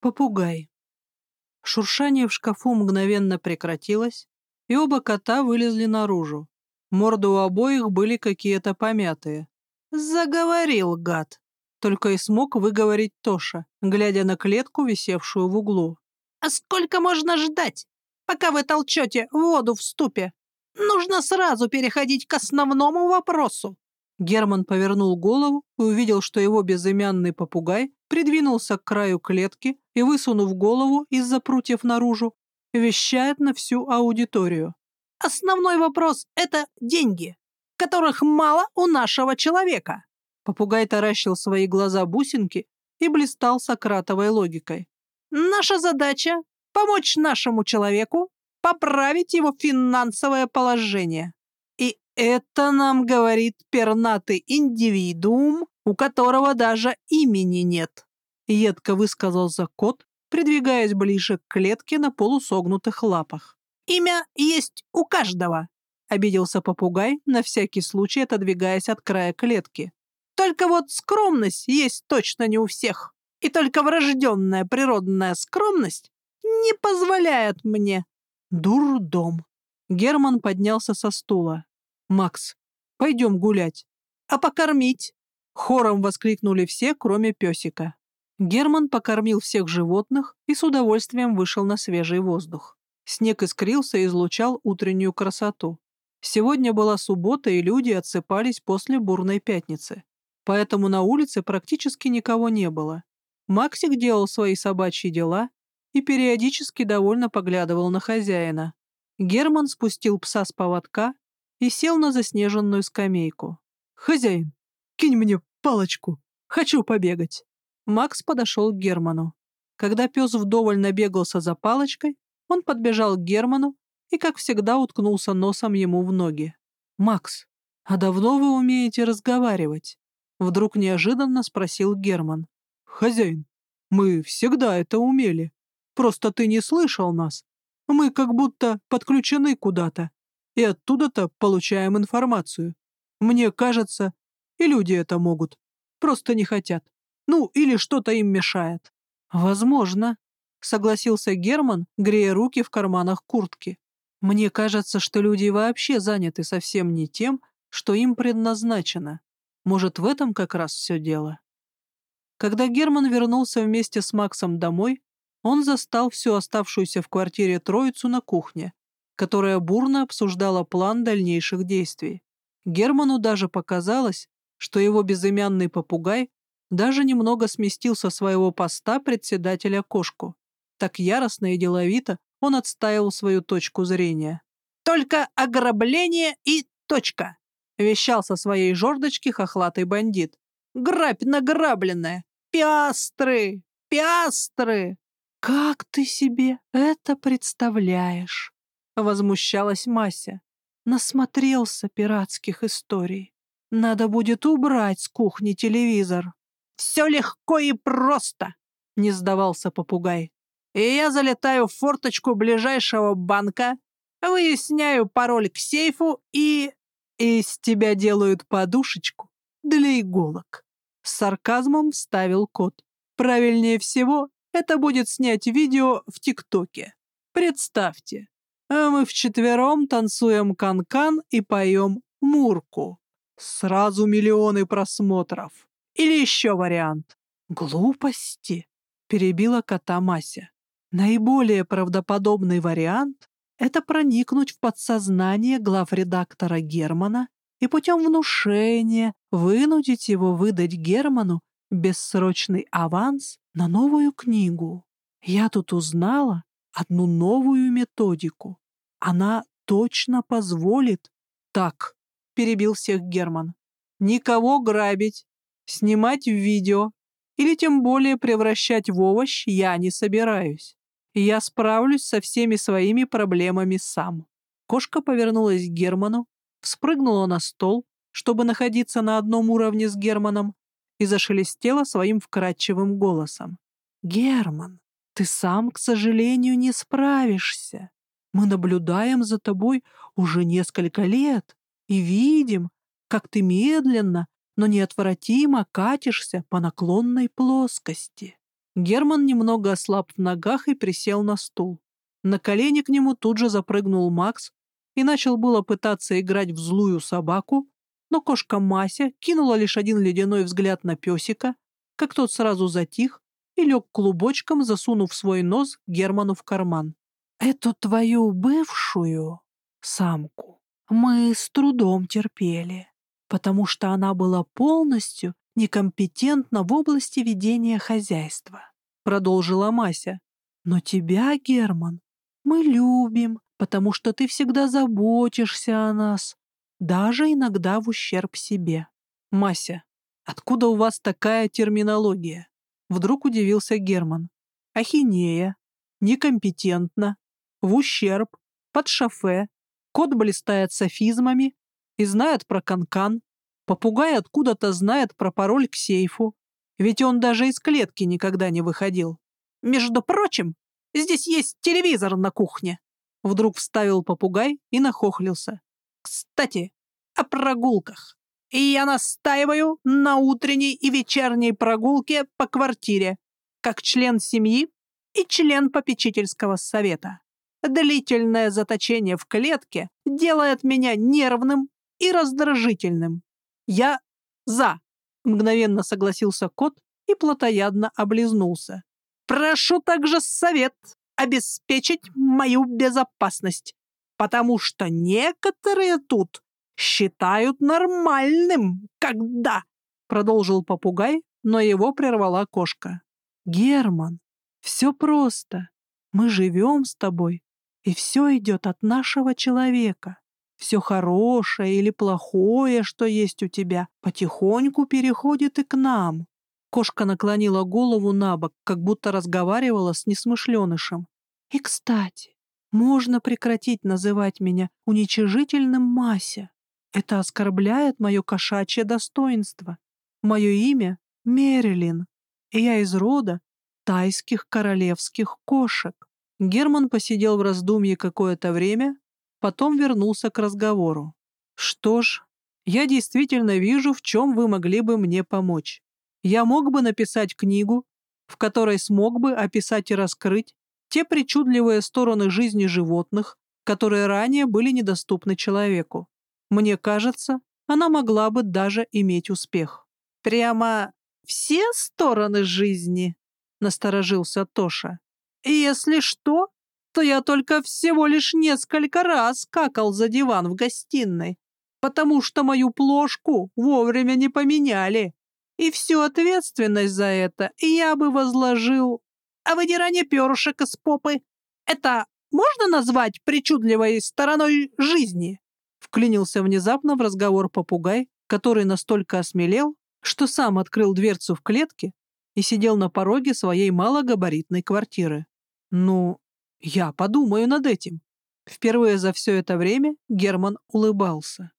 Попугай. Шуршание в шкафу мгновенно прекратилось, и оба кота вылезли наружу. Морды у обоих были какие-то помятые. «Заговорил, гад!» Только и смог выговорить Тоша, глядя на клетку, висевшую в углу. «А сколько можно ждать, пока вы толчете воду в ступе? Нужно сразу переходить к основному вопросу». Герман повернул голову и увидел, что его безымянный попугай придвинулся к краю клетки и, высунув голову из-за прутьев наружу, вещает на всю аудиторию. «Основной вопрос — это деньги, которых мало у нашего человека». Попугай таращил свои глаза бусинки и блистал сократовой логикой. «Наша задача — помочь нашему человеку поправить его финансовое положение. И это нам говорит пернатый индивидуум, у которого даже имени нет», — едко высказался кот, придвигаясь ближе к клетке на полусогнутых лапах. «Имя есть у каждого», — обиделся попугай, на всякий случай отодвигаясь от края клетки. «Только вот скромность есть точно не у всех, и только врожденная природная скромность не позволяет мне». «Дурдом». Герман поднялся со стула. «Макс, пойдем гулять». «А покормить?» Хором воскликнули все, кроме песика. Герман покормил всех животных и с удовольствием вышел на свежий воздух. Снег искрился и излучал утреннюю красоту. Сегодня была суббота, и люди отсыпались после бурной пятницы. Поэтому на улице практически никого не было. Максик делал свои собачьи дела и периодически довольно поглядывал на хозяина. Герман спустил пса с поводка и сел на заснеженную скамейку. «Хозяин, кинь мне палочку, хочу побегать». Макс подошел к Герману. Когда пес вдоволь набегался за палочкой, он подбежал к Герману и, как всегда, уткнулся носом ему в ноги. «Макс, а давно вы умеете разговаривать?» Вдруг неожиданно спросил Герман. «Хозяин, мы всегда это умели. Просто ты не слышал нас. Мы как будто подключены куда-то, и оттуда-то получаем информацию. Мне кажется, и люди это могут, просто не хотят. Ну, или что-то им мешает. Возможно, согласился Герман, грея руки в карманах куртки. Мне кажется, что люди вообще заняты совсем не тем, что им предназначено. Может, в этом как раз все дело. Когда Герман вернулся вместе с Максом домой, он застал всю оставшуюся в квартире троицу на кухне, которая бурно обсуждала план дальнейших действий. Герману даже показалось, что его безымянный попугай даже немного сместил со своего поста председателя кошку. Так яростно и деловито он отстаивал свою точку зрения. «Только ограбление и точка!» — вещал со своей жердочки хохлатый бандит. «Грабь награбленная! Пиастры! Пиастры!» «Как ты себе это представляешь?» — возмущалась Мася. Насмотрелся пиратских историй. Надо будет убрать с кухни телевизор. «Все легко и просто», — не сдавался попугай. «И я залетаю в форточку ближайшего банка, выясняю пароль к сейфу и... Из тебя делают подушечку для иголок». С сарказмом вставил кот. «Правильнее всего это будет снять видео в ТикТоке. Представьте, мы вчетвером танцуем канкан -кан и поем мурку. Сразу миллионы просмотров. Или еще вариант. Глупости, перебила кота Мася. Наиболее правдоподобный вариант — это проникнуть в подсознание главредактора Германа и путем внушения вынудить его выдать Герману бессрочный аванс на новую книгу. Я тут узнала одну новую методику. Она точно позволит... Так, перебил всех Герман. Никого грабить, Снимать в видео или тем более превращать в овощ я не собираюсь. Я справлюсь со всеми своими проблемами сам. Кошка повернулась к Герману, вспрыгнула на стол, чтобы находиться на одном уровне с Германом, и зашелестела своим вкрадчивым голосом. «Герман, ты сам, к сожалению, не справишься. Мы наблюдаем за тобой уже несколько лет и видим, как ты медленно, но неотвратимо катишься по наклонной плоскости. Герман немного ослаб в ногах и присел на стул. На колени к нему тут же запрыгнул Макс и начал было пытаться играть в злую собаку, но кошка Мася кинула лишь один ледяной взгляд на песика, как тот сразу затих и лег клубочком, засунув свой нос Герману в карман. «Эту твою бывшую самку мы с трудом терпели, потому что она была полностью некомпетентна в области ведения хозяйства», — продолжила Мася. «Но тебя, Герман, мы любим, потому что ты всегда заботишься о нас, даже иногда в ущерб себе». «Мася, откуда у вас такая терминология?» Вдруг удивился Герман. «Ахинея, некомпетентно, в ущерб, под шофе, кот блистает софизмами и знает про канкан, Попугай откуда-то знает про пароль к сейфу, ведь он даже из клетки никогда не выходил. Между прочим, здесь есть телевизор на кухне. Вдруг вставил попугай и нахохлился. Кстати, о прогулках. И я настаиваю на утренней и вечерней прогулке по квартире, как член семьи и член попечительского совета. Длительное заточение в клетке делает меня нервным и раздражительным. «Я за!» — мгновенно согласился кот и плотоядно облизнулся. «Прошу также совет обеспечить мою безопасность, потому что некоторые тут считают нормальным, когда...» Продолжил попугай, но его прервала кошка. «Герман, все просто. Мы живем с тобой, и все идет от нашего человека. Все хорошее или плохое, что есть у тебя, потихоньку переходит и к нам. Кошка наклонила голову на бок, как будто разговаривала с несмышленышем. И, кстати, можно прекратить называть меня уничижительным Мася. Это оскорбляет мое кошачье достоинство. Мое имя — Мерилин, и я из рода тайских королевских кошек. Герман посидел в раздумье какое-то время, Потом вернулся к разговору. «Что ж, я действительно вижу, в чем вы могли бы мне помочь. Я мог бы написать книгу, в которой смог бы описать и раскрыть те причудливые стороны жизни животных, которые ранее были недоступны человеку. Мне кажется, она могла бы даже иметь успех. «Прямо все стороны жизни?» — насторожился Тоша. «Если что, то я только всего лишь несколько раз какал за диван в гостиной, потому что мою плошку вовремя не поменяли. И всю ответственность за это я бы возложил... А выдирание перышек из попы — это можно назвать причудливой стороной жизни?» Вклинился внезапно в разговор попугай, который настолько осмелел, что сам открыл дверцу в клетке и сидел на пороге своей малогабаритной квартиры. «Ну, я подумаю над этим. Впервые за все это время Герман улыбался.